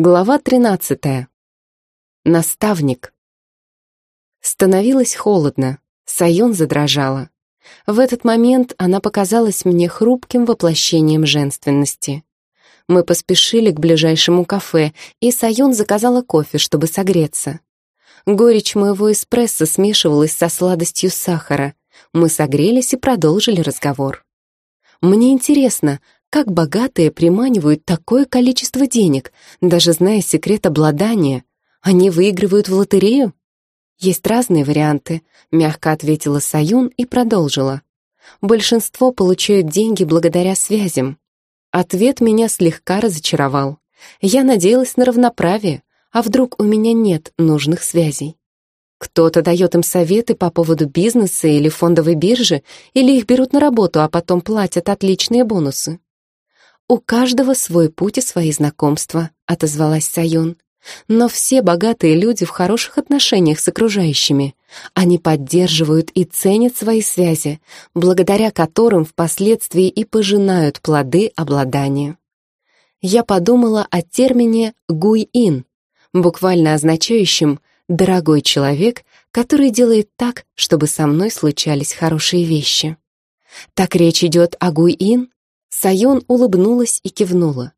Глава 13. Наставник. Становилось холодно, Сайон задрожала. В этот момент она показалась мне хрупким воплощением женственности. Мы поспешили к ближайшему кафе, и Сайон заказала кофе, чтобы согреться. Горечь моего эспрессо смешивалась со сладостью сахара. Мы согрелись и продолжили разговор. Мне интересно, как богатые приманивают такое количество денег, даже зная секрет обладания? Они выигрывают в лотерею? Есть разные варианты, мягко ответила Саюн и продолжила. Большинство получают деньги благодаря связям. Ответ меня слегка разочаровал. Я надеялась на равноправие, а вдруг у меня нет нужных связей? Кто-то дает им советы по поводу бизнеса или фондовой биржи, или их берут на работу, а потом платят отличные бонусы. «У каждого свой путь и свои знакомства», — отозвалась Саюн. «Но все богатые люди в хороших отношениях с окружающими. Они поддерживают и ценят свои связи, благодаря которым впоследствии и пожинают плоды обладания». Я подумала о термине «гуй-ин», буквально означающем «дорогой человек», который делает так, чтобы со мной случались хорошие вещи. Так речь идет о Гуй-ин? Сайон улыбнулась и кивнула.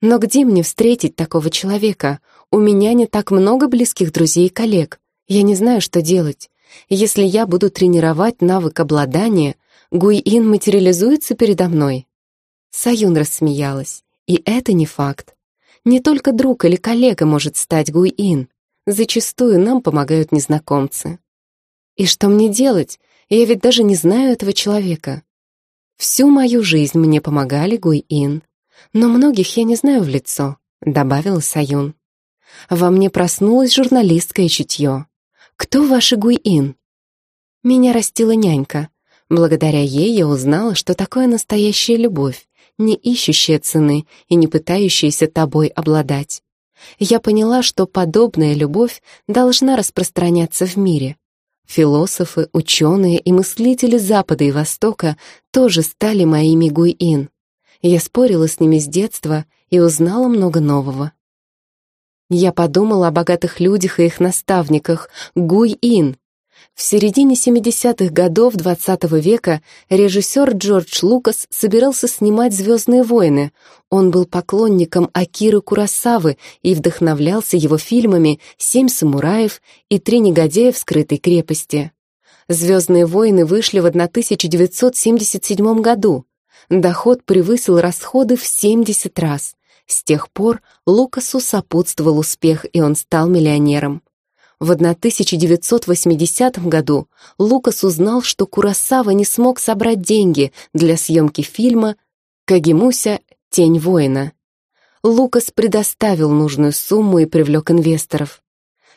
«Но где мне встретить такого человека? У меня не так много близких друзей и коллег. Я не знаю, что делать. Если я буду тренировать навык обладания, Гуйин материализуется передо мной». Саюн рассмеялась. «И это не факт. Не только друг или коллега может стать Гуйин. Зачастую нам помогают незнакомцы. И что мне делать? Я ведь даже не знаю этого человека. Всю мою жизнь мне помогали Гуй-Ин, но многих я не знаю в лицо, добавила Саюн. Во мне проснулось журналистское чутье. Кто ваши Гуй-Ин? Меня растила нянька. Благодаря ей я узнала, что такое настоящая любовь, не ищущая цены и не пытающаяся тобой обладать. Я поняла, что подобная любовь должна распространяться в мире, Философы, ученые и мыслители Запада и Востока тоже стали моими гуин. Я спорила с ними с детства и узнала много нового. Я подумала о богатых людях и их наставниках, гуин, в середине 70-х годов XX -го века режиссер Джордж Лукас собирался снимать «Звездные войны». Он был поклонником Акиры Курасавы и вдохновлялся его фильмами «Семь самураев» и «Три негодяя в скрытой крепости». «Звездные войны» вышли в 1977 году. Доход превысил расходы в 70 раз. С тех пор Лукасу сопутствовал успех, и он стал миллионером. В 1980 году Лукас узнал, что Курасава не смог собрать деньги для съемки фильма «Кагемуся. Тень воина». Лукас предоставил нужную сумму и привлек инвесторов.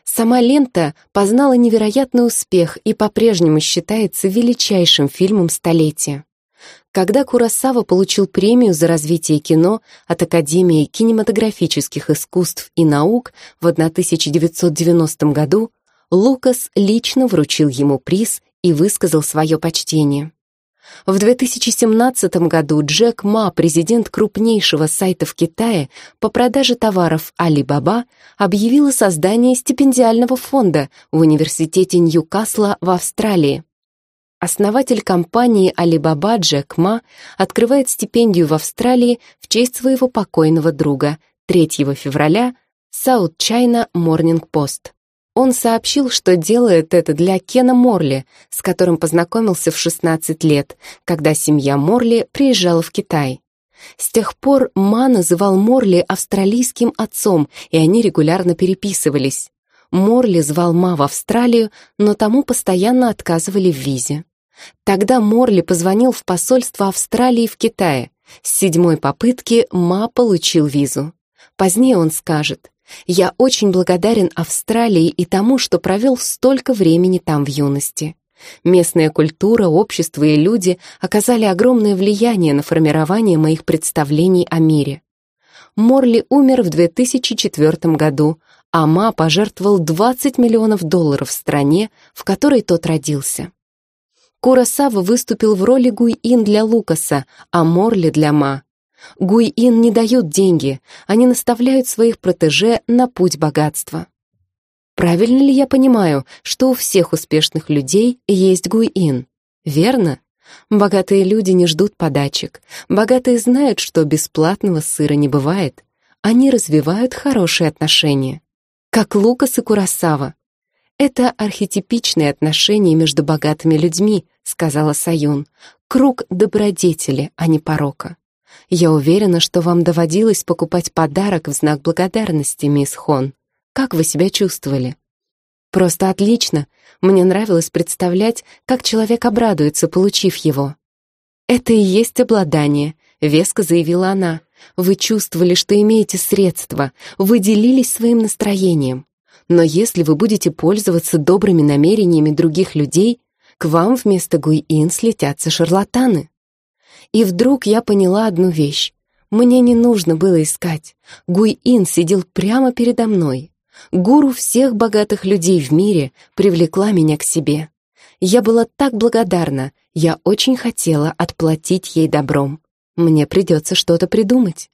Сама лента познала невероятный успех и по-прежнему считается величайшим фильмом столетия. Когда Курасава получил премию за развитие кино от Академии кинематографических искусств и наук в 1990 году, Лукас лично вручил ему приз и высказал свое почтение. В 2017 году Джек Ма, президент крупнейшего сайта в Китае по продаже товаров Alibaba, объявил о создании стипендиального фонда в университете Ньюкасла в Австралии. Основатель компании Alibaba Джек Ма открывает стипендию в Австралии в честь своего покойного друга 3 февраля South China Morning Post. Он сообщил, что делает это для Кена Морли, с которым познакомился в 16 лет, когда семья Морли приезжала в Китай. С тех пор Ма называл Морли австралийским отцом, и они регулярно переписывались. Морли звал Ма в Австралию, но тому постоянно отказывали в визе. Тогда Морли позвонил в посольство Австралии в Китае. С седьмой попытки Ма получил визу. Позднее он скажет, «Я очень благодарен Австралии и тому, что провел столько времени там в юности. Местная культура, общество и люди оказали огромное влияние на формирование моих представлений о мире. Морли умер в 2004 году, а Ма пожертвовал 20 миллионов долларов стране, в которой тот родился. Курасава выступил в роли Гуй-Ин для Лукаса, а Морли для Ма. Гуйин не дают деньги, они наставляют своих протеже на путь богатства. Правильно ли я понимаю, что у всех успешных людей есть Гуйин? Верно? Богатые люди не ждут подачек. Богатые знают, что бесплатного сыра не бывает. Они развивают хорошие отношения. Как Лукас и Курасава. «Это архетипичные отношения между богатыми людьми», — сказала Саюн. «Круг добродетели, а не порока». Я уверена, что вам доводилось покупать подарок в знак благодарности, мисс Хон. Как вы себя чувствовали? Просто отлично. Мне нравилось представлять, как человек обрадуется, получив его. Это и есть обладание, веско заявила она. Вы чувствовали, что имеете средства, вы делились своим настроением. Но если вы будете пользоваться добрыми намерениями других людей, к вам вместо Гуйин слетятся шарлатаны. И вдруг я поняла одну вещь. Мне не нужно было искать. Гуйин сидел прямо передо мной. Гуру всех богатых людей в мире привлекла меня к себе. Я была так благодарна, я очень хотела отплатить ей добром. Мне придется что-то придумать.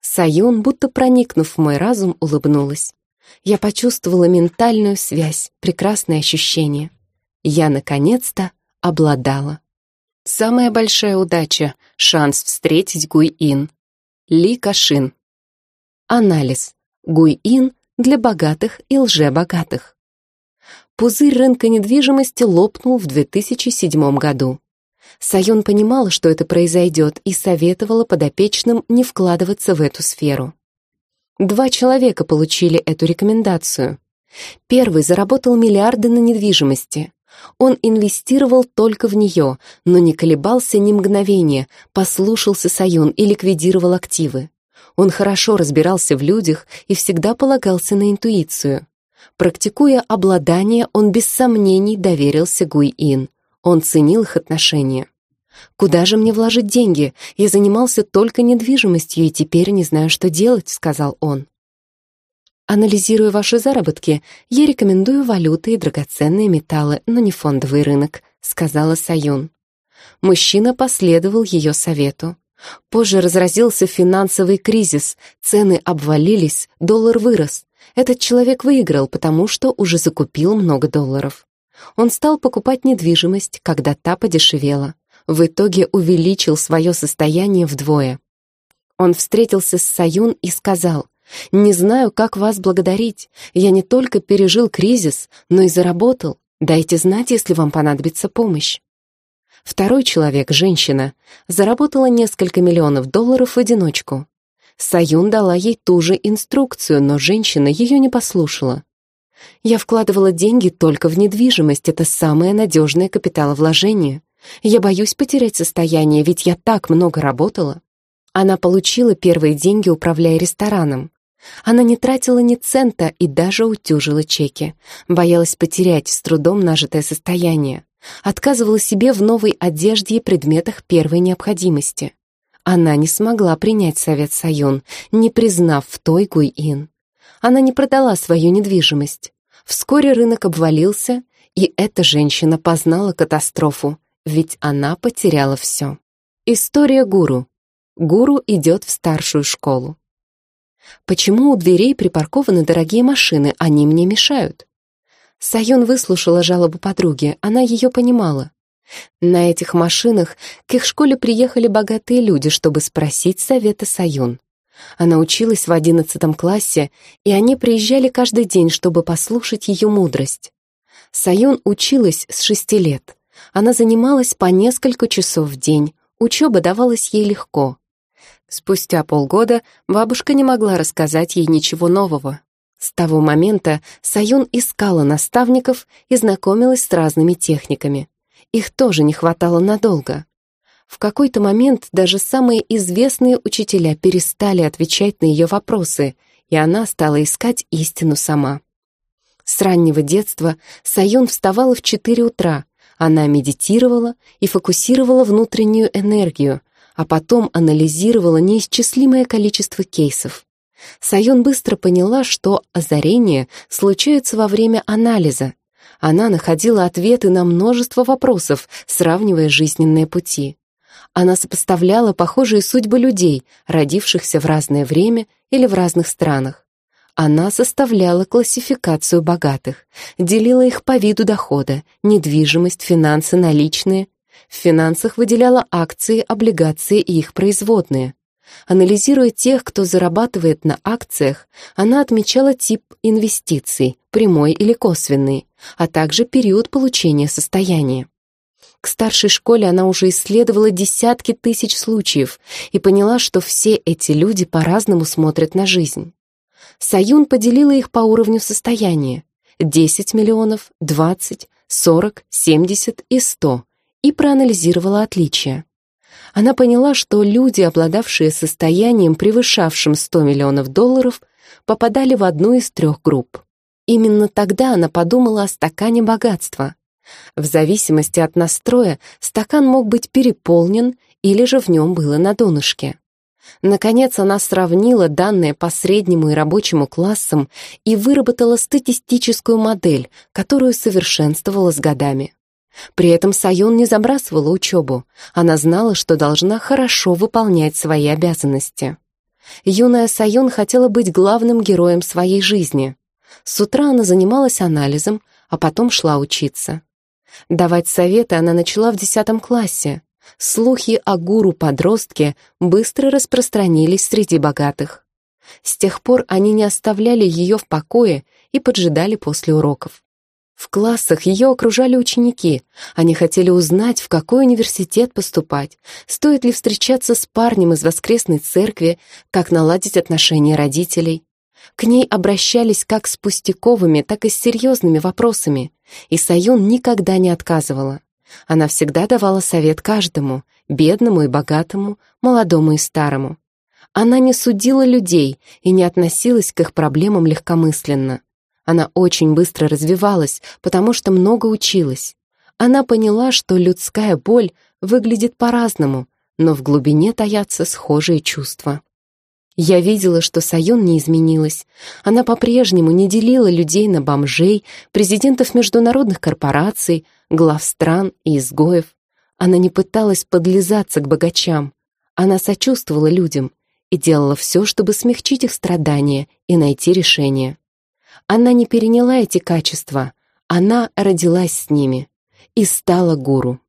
Саюн, будто проникнув в мой разум, улыбнулась. Я почувствовала ментальную связь, прекрасное ощущение. Я, наконец-то, обладала. Самая большая удача — шанс встретить Гуйин. Ли Кашин. Анализ. Гуйин для богатых и лжебогатых. Пузырь рынка недвижимости лопнул в 2007 году. Сайон понимала, что это произойдет, и советовала подопечным не вкладываться в эту сферу. Два человека получили эту рекомендацию. Первый заработал миллиарды на недвижимости. Он инвестировал только в нее, но не колебался ни мгновения, послушался Сайон и ликвидировал активы. Он хорошо разбирался в людях и всегда полагался на интуицию. Практикуя обладание, он без сомнений доверился Гуи-Ин. Он ценил их отношения. «Куда же мне вложить деньги? Я занимался только недвижимостью и теперь не знаю, что делать», — сказал он. Анализируя ваши заработки, я рекомендую валюты и драгоценные металлы, но не фондовый рынок», — сказала Саюн. Мужчина последовал ее совету. Позже разразился финансовый кризис, цены обвалились, доллар вырос. Этот человек выиграл, потому что уже закупил много долларов. Он стал покупать недвижимость, когда та подешевела. В итоге увеличил свое состояние вдвое. Он встретился с Саюн и сказал, «Не знаю, как вас благодарить. Я не только пережил кризис, но и заработал. Дайте знать, если вам понадобится помощь». Второй человек, женщина, заработала несколько миллионов долларов в одиночку. Саюн дала ей ту же инструкцию, но женщина ее не послушала. Я вкладывала деньги только в недвижимость, это самое надежное капиталовложение. Я боюсь потерять состояние, ведь я так много работала. Она получила первые деньги, управляя рестораном. Она не тратила ни цента и даже утюжила чеки. Боялась потерять с трудом нажитое состояние. Отказывала себе в новой одежде и предметах первой необходимости. Она не смогла принять совет Сайон, не признав в той Гуй-Ин. Она не продала свою недвижимость. Вскоре рынок обвалился, и эта женщина познала катастрофу, ведь она потеряла все. История гуру. Гуру идет в старшую школу. Почему у дверей припаркованы дорогие машины, они мне мешают? Сайон выслушала жалобу подруги, она ее понимала. На этих машинах к их школе приехали богатые люди, чтобы спросить совета Сайон. Она училась в одиннадцатом классе, и они приезжали каждый день, чтобы послушать ее мудрость. Сайон училась с шести лет. Она занималась по несколько часов в день, учеба давалась ей легко. Спустя полгода бабушка не могла рассказать ей ничего нового. С того момента Саюн искала наставников и знакомилась с разными техниками. Их тоже не хватало надолго. В какой-то момент даже самые известные учителя перестали отвечать на ее вопросы, и она стала искать истину сама. С раннего детства Саюн вставала в 4 утра. Она медитировала и фокусировала внутреннюю энергию, а потом анализировала неисчислимое количество кейсов. Сайон быстро поняла, что озарение случается во время анализа. Она находила ответы на множество вопросов, сравнивая жизненные пути. Она сопоставляла похожие судьбы людей, родившихся в разное время или в разных странах. Она составляла классификацию богатых, делила их по виду дохода, недвижимость, финансы, наличные. В финансах выделяла акции, облигации и их производные. Анализируя тех, кто зарабатывает на акциях, она отмечала тип инвестиций, прямой или косвенный, а также период получения состояния. К старшей школе она уже исследовала десятки тысяч случаев и поняла, что все эти люди по-разному смотрят на жизнь. Саюн поделила их по уровню состояния. 10 миллионов, 20, 40, 70 и 100 и проанализировала отличия. Она поняла, что люди, обладавшие состоянием, превышавшим 100 миллионов долларов, попадали в одну из трех групп. Именно тогда она подумала о стакане богатства. В зависимости от настроя стакан мог быть переполнен или же в нем было на донышке. Наконец она сравнила данные по среднему и рабочему классам и выработала статистическую модель, которую совершенствовала с годами. При этом Сайон не забрасывала учебу, она знала, что должна хорошо выполнять свои обязанности. Юная Сайон хотела быть главным героем своей жизни. С утра она занималась анализом, а потом шла учиться. Давать советы она начала в десятом классе. Слухи о гуру-подростке быстро распространились среди богатых. С тех пор они не оставляли ее в покое и поджидали после уроков. В классах ее окружали ученики. Они хотели узнать, в какой университет поступать, стоит ли встречаться с парнем из воскресной церкви, как наладить отношения родителей. К ней обращались как с пустяковыми, так и с серьезными вопросами, и Саюн никогда не отказывала. Она всегда давала совет каждому, бедному и богатому, молодому и старому. Она не судила людей и не относилась к их проблемам легкомысленно. Она очень быстро развивалась, потому что много училась. Она поняла, что людская боль выглядит по-разному, но в глубине таятся схожие чувства. Я видела, что Сайон не изменилась. Она по-прежнему не делила людей на бомжей, президентов международных корпораций, глав стран и изгоев. Она не пыталась подлизаться к богачам. Она сочувствовала людям и делала все, чтобы смягчить их страдания и найти решение. Она не переняла эти качества, она родилась с ними и стала гуру.